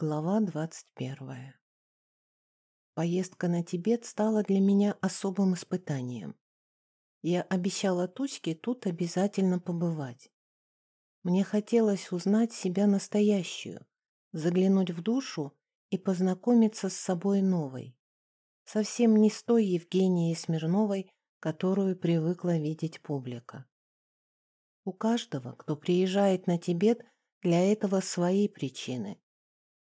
Глава двадцать первая. Поездка на Тибет стала для меня особым испытанием. Я обещала Тучке тут обязательно побывать. Мне хотелось узнать себя настоящую, заглянуть в душу и познакомиться с собой новой. Совсем не с той Евгенией Смирновой, которую привыкла видеть публика. У каждого, кто приезжает на Тибет, для этого свои причины.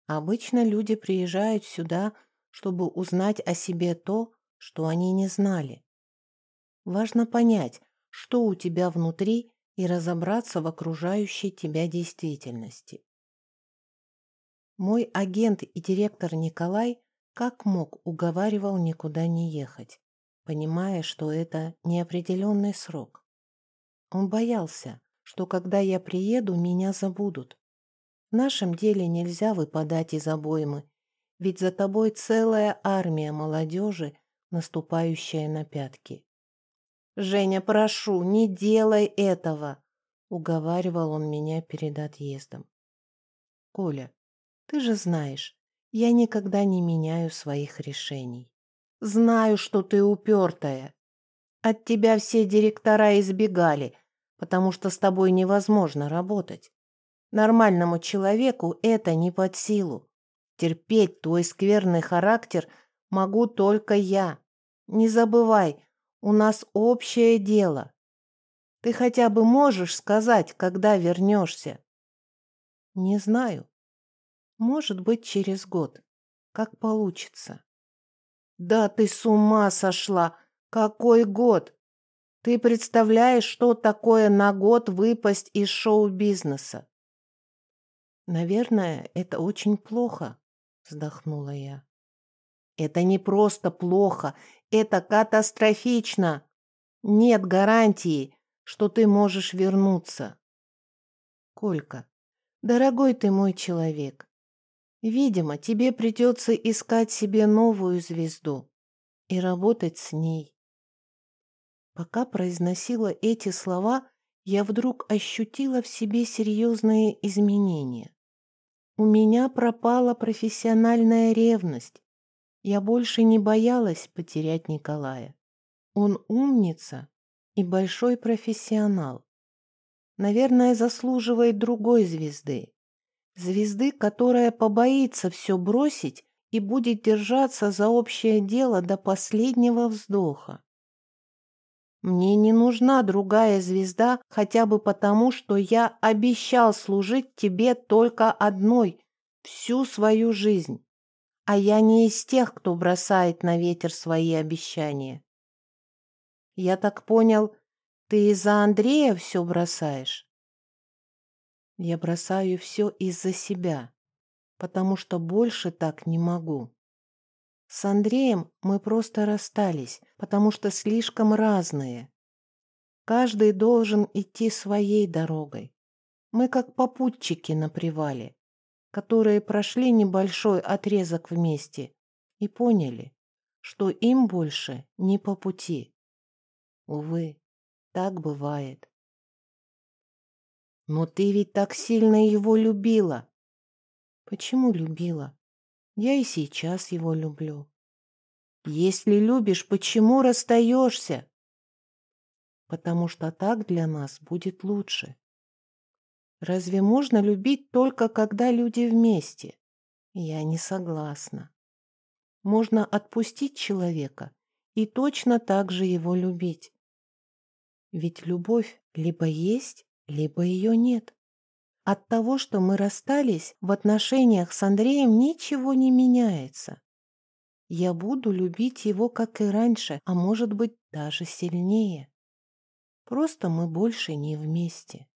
Обычно люди приезжают сюда, чтобы узнать о себе то, что они не знали. Важно понять, что у тебя внутри, и разобраться в окружающей тебя действительности. Мой агент и директор Николай как мог уговаривал никуда не ехать, понимая, что это неопределенный срок. Он боялся, что когда я приеду, меня забудут, в нашем деле нельзя выпадать из обоймы, ведь за тобой целая армия молодежи, наступающая на пятки. «Женя, прошу, не делай этого!» — уговаривал он меня перед отъездом. «Коля, ты же знаешь, я никогда не меняю своих решений. Знаю, что ты упертая. От тебя все директора избегали, потому что с тобой невозможно работать. Нормальному человеку это не под силу. Терпеть твой скверный характер могу только я. Не забывай, у нас общее дело. Ты хотя бы можешь сказать, когда вернешься? Не знаю. Может быть, через год. Как получится. Да ты с ума сошла! Какой год? Ты представляешь, что такое на год выпасть из шоу-бизнеса? «Наверное, это очень плохо», — вздохнула я. «Это не просто плохо, это катастрофично. Нет гарантии, что ты можешь вернуться». «Колька, дорогой ты мой человек, видимо, тебе придется искать себе новую звезду и работать с ней». Пока произносила эти слова, я вдруг ощутила в себе серьезные изменения. У меня пропала профессиональная ревность. Я больше не боялась потерять Николая. Он умница и большой профессионал. Наверное, заслуживает другой звезды. Звезды, которая побоится все бросить и будет держаться за общее дело до последнего вздоха. Мне не нужна другая звезда хотя бы потому, что я обещал служить тебе только одной всю свою жизнь. А я не из тех, кто бросает на ветер свои обещания. Я так понял, ты из-за Андрея все бросаешь? Я бросаю все из-за себя, потому что больше так не могу. С Андреем мы просто расстались, потому что слишком разные. Каждый должен идти своей дорогой. Мы как попутчики на привале, которые прошли небольшой отрезок вместе и поняли, что им больше не по пути. Увы, так бывает. Но ты ведь так сильно его любила. Почему любила? Я и сейчас его люблю. Если любишь, почему расстаешься? Потому что так для нас будет лучше. Разве можно любить только когда люди вместе? Я не согласна. Можно отпустить человека и точно так же его любить. Ведь любовь либо есть, либо ее нет. От того, что мы расстались, в отношениях с Андреем ничего не меняется. Я буду любить его, как и раньше, а может быть, даже сильнее. Просто мы больше не вместе.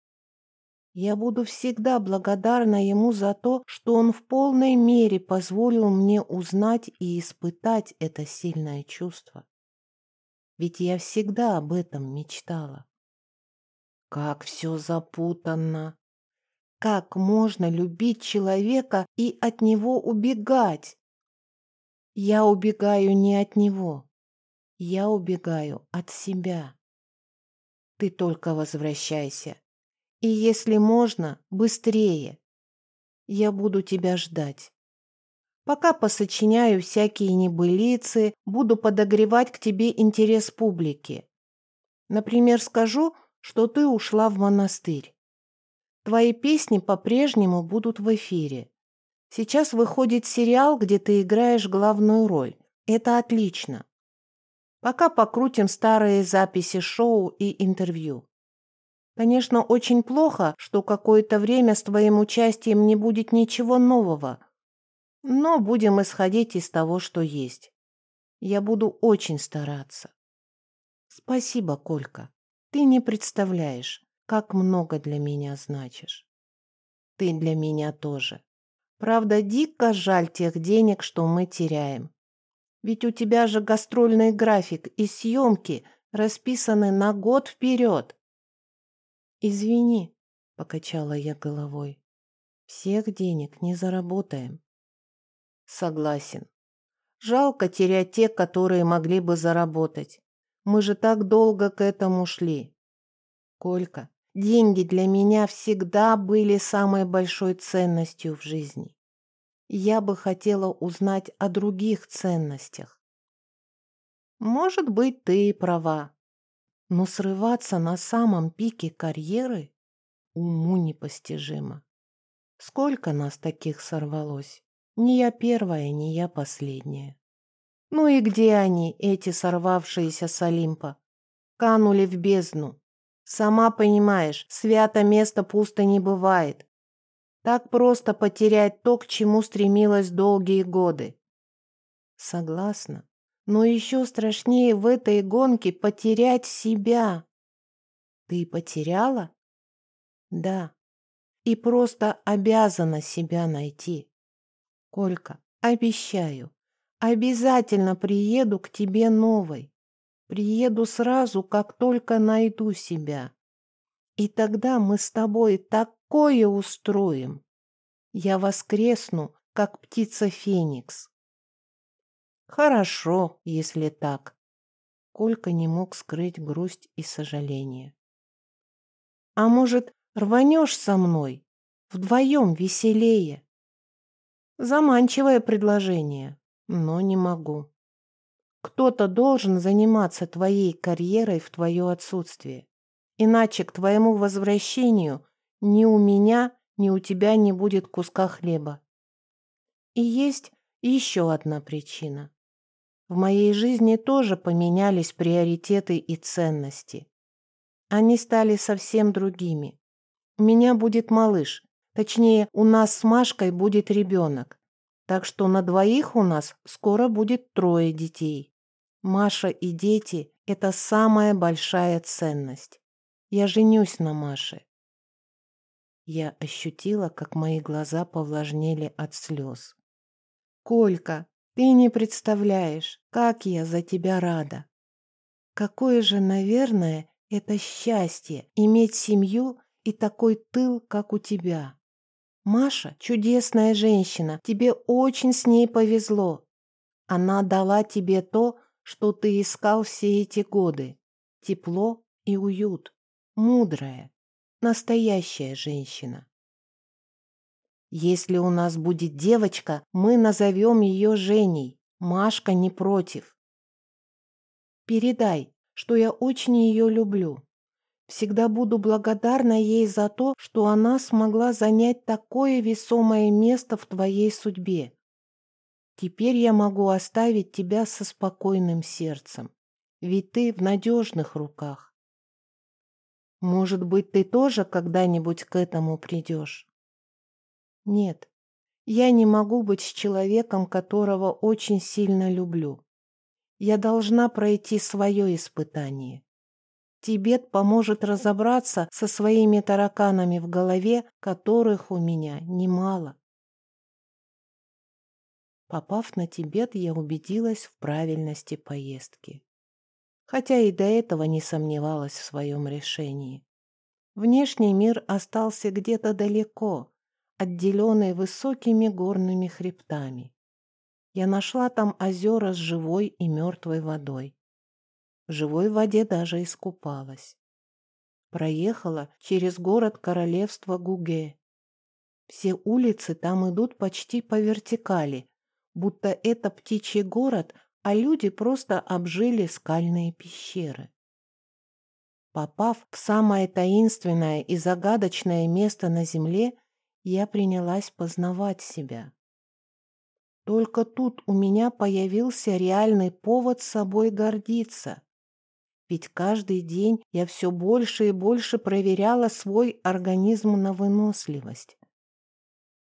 Я буду всегда благодарна ему за то, что он в полной мере позволил мне узнать и испытать это сильное чувство. Ведь я всегда об этом мечтала. Как все запутанно! Как можно любить человека и от него убегать? Я убегаю не от него. Я убегаю от себя. Ты только возвращайся. И если можно, быстрее. Я буду тебя ждать. Пока посочиняю всякие небылицы, буду подогревать к тебе интерес публики. Например, скажу, что ты ушла в монастырь. Твои песни по-прежнему будут в эфире. Сейчас выходит сериал, где ты играешь главную роль. Это отлично. Пока покрутим старые записи шоу и интервью. Конечно, очень плохо, что какое-то время с твоим участием не будет ничего нового. Но будем исходить из того, что есть. Я буду очень стараться. Спасибо, Колька. Ты не представляешь, как много для меня значишь. Ты для меня тоже. Правда, дико жаль тех денег, что мы теряем. Ведь у тебя же гастрольный график и съемки расписаны на год вперед. Извини, покачала я головой. Всех денег не заработаем. Согласен. Жалко терять те, которые могли бы заработать. Мы же так долго к этому шли. Колька, деньги для меня всегда были самой большой ценностью в жизни. Я бы хотела узнать о других ценностях. Может быть, ты и права. Но срываться на самом пике карьеры уму непостижимо. Сколько нас таких сорвалось? Не я первая, не я последняя. Ну и где они, эти сорвавшиеся с Олимпа? Канули в бездну. Сама понимаешь, свято место пусто не бывает. Так просто потерять то, к чему стремилась долгие годы. Согласна. Но еще страшнее в этой гонке потерять себя. Ты потеряла? Да. И просто обязана себя найти. Колька, обещаю, обязательно приеду к тебе новой. Приеду сразу, как только найду себя. И тогда мы с тобой такое устроим. Я воскресну, как птица Феникс. Хорошо, если так. Колька не мог скрыть грусть и сожаление. А может, рванешь со мной? Вдвоем веселее. Заманчивое предложение, но не могу. Кто-то должен заниматься твоей карьерой в твое отсутствие. Иначе к твоему возвращению ни у меня, ни у тебя не будет куска хлеба. И есть еще одна причина. В моей жизни тоже поменялись приоритеты и ценности. Они стали совсем другими. У меня будет малыш, точнее, у нас с Машкой будет ребенок. Так что на двоих у нас скоро будет трое детей. Маша и дети – это самая большая ценность. Я женюсь на Маше. Я ощутила, как мои глаза повлажнели от слез. Колька, ты не представляешь, как я за тебя рада. Какое же, наверное, это счастье иметь семью и такой тыл, как у тебя. Маша чудесная женщина, тебе очень с ней повезло. Она дала тебе то, что ты искал все эти годы. Тепло и уют мудрая, настоящая женщина. Если у нас будет девочка, мы назовем ее Женей. Машка не против. Передай, что я очень ее люблю. Всегда буду благодарна ей за то, что она смогла занять такое весомое место в твоей судьбе. Теперь я могу оставить тебя со спокойным сердцем, ведь ты в надежных руках. Может быть, ты тоже когда-нибудь к этому придешь? Нет, я не могу быть с человеком, которого очень сильно люблю. Я должна пройти свое испытание. Тибет поможет разобраться со своими тараканами в голове, которых у меня немало. Попав на Тибет, я убедилась в правильности поездки хотя и до этого не сомневалась в своем решении. Внешний мир остался где-то далеко, отделенный высокими горными хребтами. Я нашла там озера с живой и мертвой водой. В живой воде даже искупалась. Проехала через город королевства Гуге. Все улицы там идут почти по вертикали, будто это птичий город, а люди просто обжили скальные пещеры. Попав в самое таинственное и загадочное место на земле, я принялась познавать себя. Только тут у меня появился реальный повод собой гордиться. Ведь каждый день я все больше и больше проверяла свой организм на выносливость.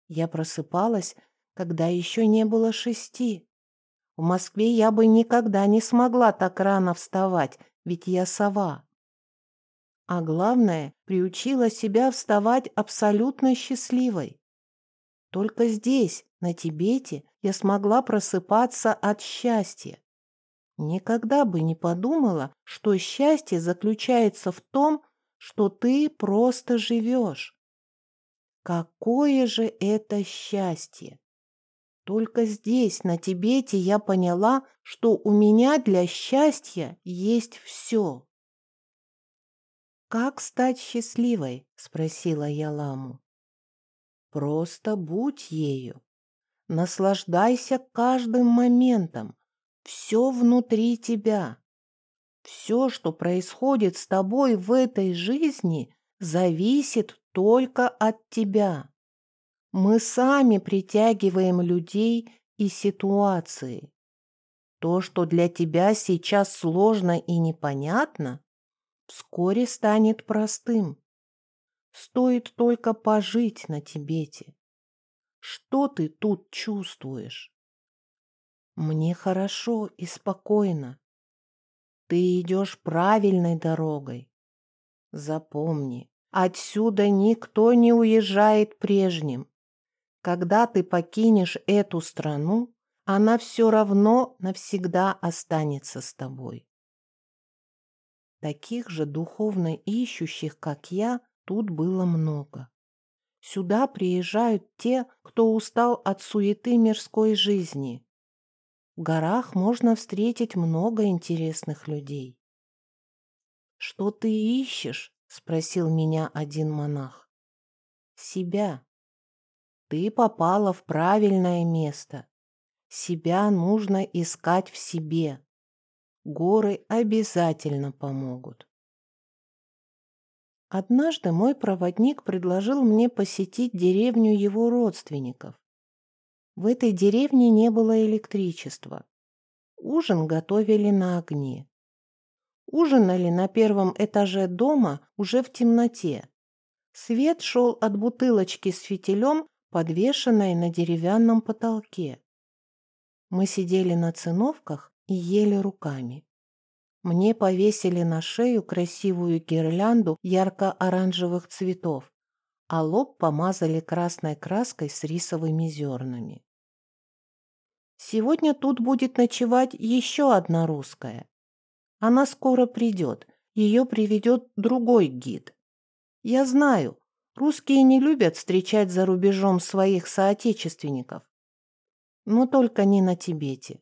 Я просыпалась, когда еще не было шести. В Москве я бы никогда не смогла так рано вставать, ведь я сова. А главное, приучила себя вставать абсолютно счастливой. Только здесь, на Тибете, я смогла просыпаться от счастья. Никогда бы не подумала, что счастье заключается в том, что ты просто живешь. Какое же это счастье! Только здесь, на Тибете, я поняла, что у меня для счастья есть все. «Как стать счастливой?» — спросила я ламу. «Просто будь ею. Наслаждайся каждым моментом. Все внутри тебя. Все, что происходит с тобой в этой жизни, зависит только от тебя. Мы сами притягиваем людей и ситуации. То, что для тебя сейчас сложно и непонятно, вскоре станет простым. Стоит только пожить на Тибете. Что ты тут чувствуешь? Мне хорошо и спокойно. Ты идешь правильной дорогой. Запомни, отсюда никто не уезжает прежним. Когда ты покинешь эту страну, она все равно навсегда останется с тобой. Таких же духовно ищущих, как я, тут было много. Сюда приезжают те, кто устал от суеты мирской жизни. В горах можно встретить много интересных людей. «Что ты ищешь?» — спросил меня один монах. «Себя. Ты попала в правильное место. Себя нужно искать в себе. Горы обязательно помогут. Однажды мой проводник предложил мне посетить деревню его родственников. В этой деревне не было электричества. Ужин готовили на огне. Ужинали на первом этаже дома уже в темноте. Свет шел от бутылочки с фитилем, подвешенной на деревянном потолке. Мы сидели на циновках и ели руками. Мне повесили на шею красивую гирлянду ярко-оранжевых цветов, а лоб помазали красной краской с рисовыми зернами. Сегодня тут будет ночевать еще одна русская. Она скоро придет, ее приведет другой гид. Я знаю, русские не любят встречать за рубежом своих соотечественников. Но только не на Тибете.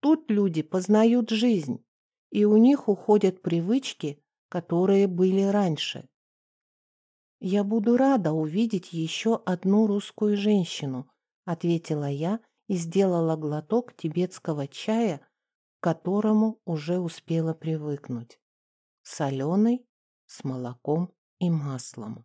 Тут люди познают жизнь, и у них уходят привычки, которые были раньше. «Я буду рада увидеть еще одну русскую женщину», ответила я и сделала глоток тибетского чая, к которому уже успела привыкнуть. Соленый, с молоком и маслом.